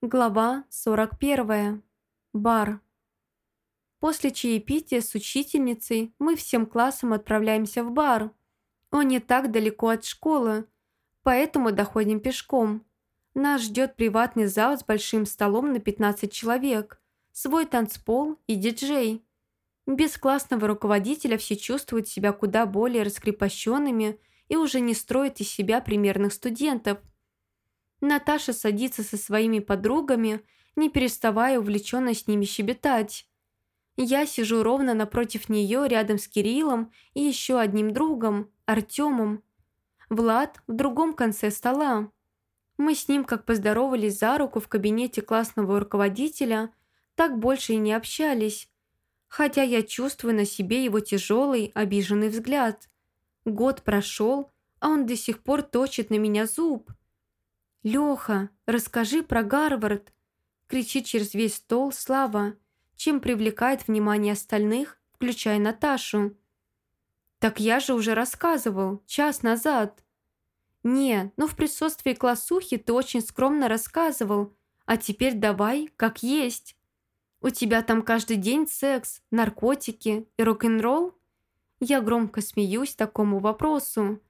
Глава 41. Бар. После чаепития с учительницей мы всем классом отправляемся в бар. Он не так далеко от школы, поэтому доходим пешком. Нас ждет приватный зал с большим столом на 15 человек, свой танцпол и диджей. Без классного руководителя все чувствуют себя куда более раскрепощенными и уже не строят из себя примерных студентов – Наташа садится со своими подругами, не переставая увлеченно с ними щебетать. Я сижу ровно напротив нее, рядом с Кириллом и еще одним другом, Артемом. Влад в другом конце стола. Мы с ним как поздоровались за руку в кабинете классного руководителя, так больше и не общались. Хотя я чувствую на себе его тяжелый, обиженный взгляд. Год прошел, а он до сих пор точит на меня зуб. «Лёха, расскажи про Гарвард!» кричит через весь стол Слава, чем привлекает внимание остальных, включая Наташу. «Так я же уже рассказывал, час назад». «Не, ну в присутствии классухи ты очень скромно рассказывал, а теперь давай, как есть. У тебя там каждый день секс, наркотики и рок-н-ролл?» Я громко смеюсь такому вопросу.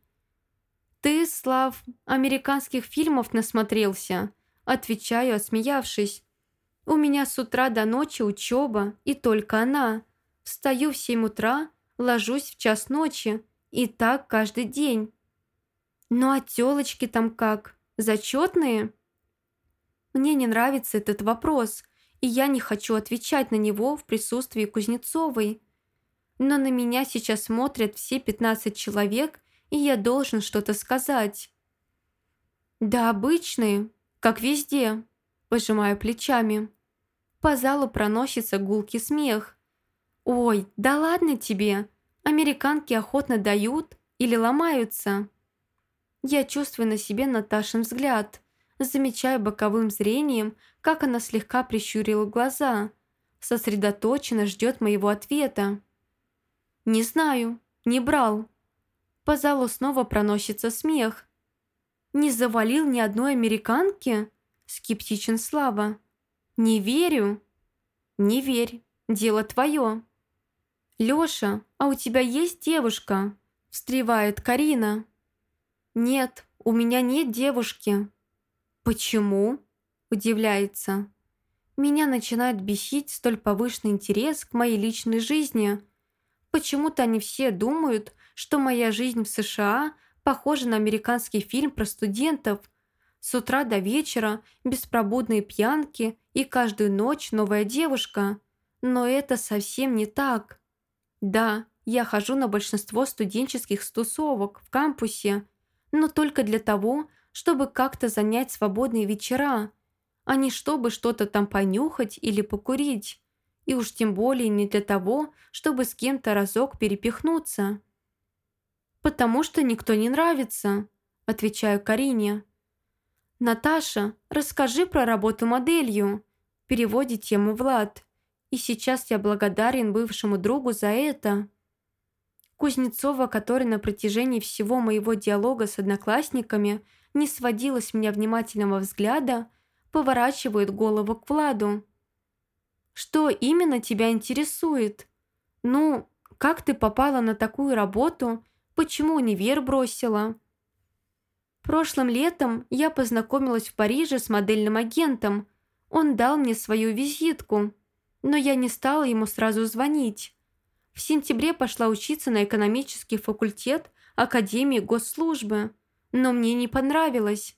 «Ты, Слав, американских фильмов насмотрелся?» Отвечаю, осмеявшись. «У меня с утра до ночи учеба, и только она. Встаю в семь утра, ложусь в час ночи, и так каждый день». «Ну а тёлочки там как? Зачетные?» Мне не нравится этот вопрос, и я не хочу отвечать на него в присутствии Кузнецовой. Но на меня сейчас смотрят все 15 человек и я должен что-то сказать. «Да обычные, как везде», – пожимаю плечами. По залу проносится гулкий смех. «Ой, да ладно тебе! Американки охотно дают или ломаются?» Я чувствую на себе Наташин взгляд, замечаю боковым зрением, как она слегка прищурила глаза, сосредоточенно ждет моего ответа. «Не знаю, не брал», по залу снова проносится смех. «Не завалил ни одной американки?» Скептичен Слава. «Не верю». «Не верь, дело твое». «Лёша, а у тебя есть девушка?» Встревает Карина. «Нет, у меня нет девушки». «Почему?» Удивляется. Меня начинает бесить столь повышенный интерес к моей личной жизни. Почему-то они все думают, что моя жизнь в США похожа на американский фильм про студентов. С утра до вечера беспробудные пьянки и каждую ночь новая девушка. Но это совсем не так. Да, я хожу на большинство студенческих стусовок в кампусе, но только для того, чтобы как-то занять свободные вечера, а не чтобы что-то там понюхать или покурить. И уж тем более не для того, чтобы с кем-то разок перепихнуться. «Потому что никто не нравится», – отвечаю Карине. «Наташа, расскажи про работу моделью», – переводит тему Влад. И сейчас я благодарен бывшему другу за это. Кузнецова, которая на протяжении всего моего диалога с одноклассниками не сводила с меня внимательного взгляда, поворачивает голову к Владу. «Что именно тебя интересует? Ну, как ты попала на такую работу Почему универ бросила? Прошлым летом я познакомилась в Париже с модельным агентом. Он дал мне свою визитку, но я не стала ему сразу звонить. В сентябре пошла учиться на экономический факультет Академии госслужбы, но мне не понравилось.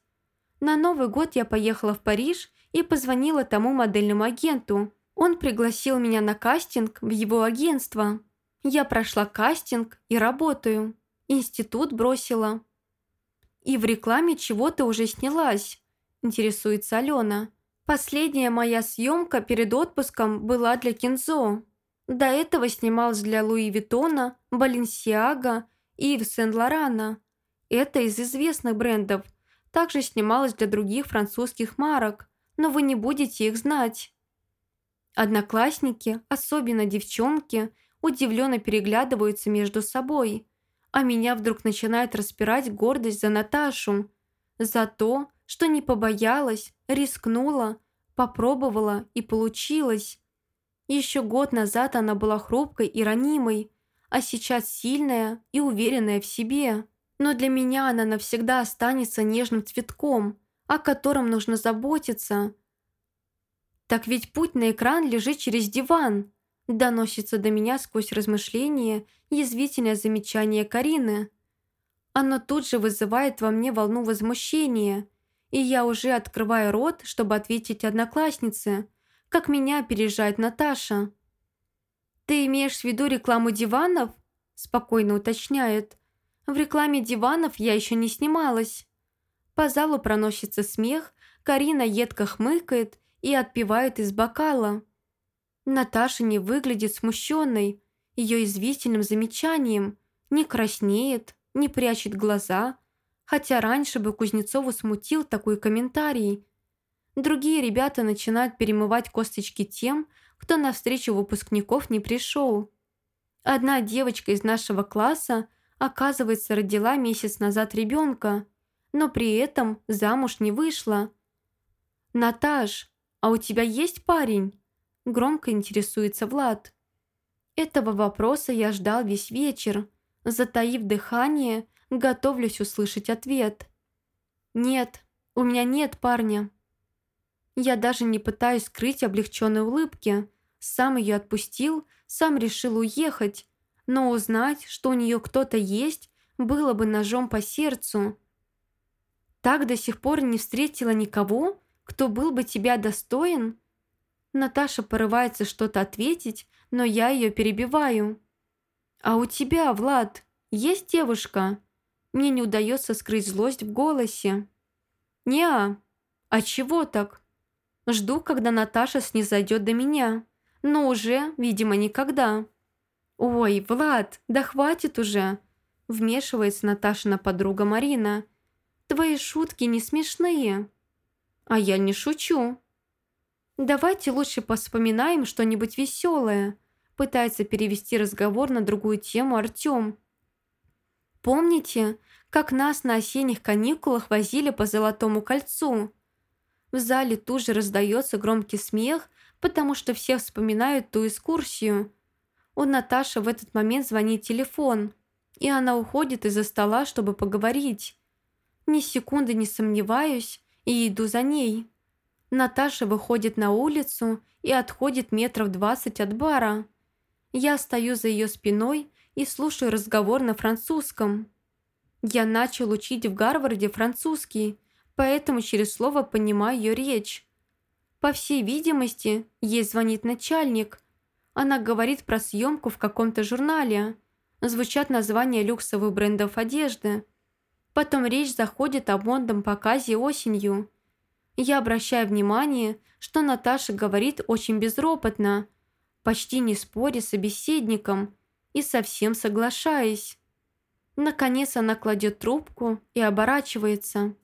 На Новый год я поехала в Париж и позвонила тому модельному агенту. Он пригласил меня на кастинг в его агентство. Я прошла кастинг и работаю. Институт бросила. И в рекламе чего-то уже снялась, интересуется Алена. Последняя моя съемка перед отпуском была для Кинзо. До этого снималась для Луи Виттона, Баленсиага и Ив Сен-Лорана. Это из известных брендов. Также снималась для других французских марок, но вы не будете их знать. Одноклассники, особенно девчонки, удивленно переглядываются между собой – а меня вдруг начинает распирать гордость за Наташу, за то, что не побоялась, рискнула, Попробовала и получилось. Еще год назад она была хрупкой и ранимой, а сейчас сильная и уверенная в себе. Но для меня она навсегда останется нежным цветком, о котором нужно заботиться. Так ведь путь на экран лежит через диван. Доносится до меня сквозь размышления язвительное замечание Карины. Оно тут же вызывает во мне волну возмущения, и я уже открываю рот, чтобы ответить однокласснице, как меня опережает Наташа. «Ты имеешь в виду рекламу диванов?» – спокойно уточняет. «В рекламе диванов я еще не снималась». По залу проносится смех, Карина едко хмыкает и отпивает из бокала. Наташа не выглядит смущенной, ее извительным замечанием, не краснеет, не прячет глаза, хотя раньше бы Кузнецову смутил такой комментарий. Другие ребята начинают перемывать косточки тем, кто на встречу выпускников не пришел. Одна девочка из нашего класса, оказывается, родила месяц назад ребенка, но при этом замуж не вышла. «Наташ, а у тебя есть парень?» Громко интересуется Влад. Этого вопроса я ждал весь вечер. Затаив дыхание, готовлюсь услышать ответ. «Нет, у меня нет парня». Я даже не пытаюсь скрыть облегченной улыбки. Сам ее отпустил, сам решил уехать. Но узнать, что у нее кто-то есть, было бы ножом по сердцу. Так до сих пор не встретила никого, кто был бы тебя достоин? Наташа порывается что-то ответить, но я ее перебиваю. «А у тебя, Влад, есть девушка?» Мне не удается скрыть злость в голосе. «Не-а. А чего так?» Жду, когда Наташа снизойдет до меня. Но уже, видимо, никогда. «Ой, Влад, да хватит уже!» Вмешивается Наташина подруга Марина. «Твои шутки не смешные». «А я не шучу». «Давайте лучше поспоминаем что-нибудь веселое», пытается перевести разговор на другую тему Артем. «Помните, как нас на осенних каникулах возили по Золотому кольцу?» В зале тут же раздается громкий смех, потому что все вспоминают ту экскурсию. У Наташи в этот момент звонит телефон, и она уходит из-за стола, чтобы поговорить. Ни секунды не сомневаюсь и иду за ней. Наташа выходит на улицу и отходит метров двадцать от бара. Я стою за ее спиной и слушаю разговор на французском. Я начал учить в Гарварде французский, поэтому через слово понимаю ее речь. По всей видимости, ей звонит начальник. Она говорит про съемку в каком-то журнале. Звучат названия люксовых брендов одежды. Потом речь заходит о модном показе осенью – я обращаю внимание, что Наташа говорит очень безропотно, почти не споря с собеседником и совсем соглашаясь. Наконец она кладет трубку и оборачивается.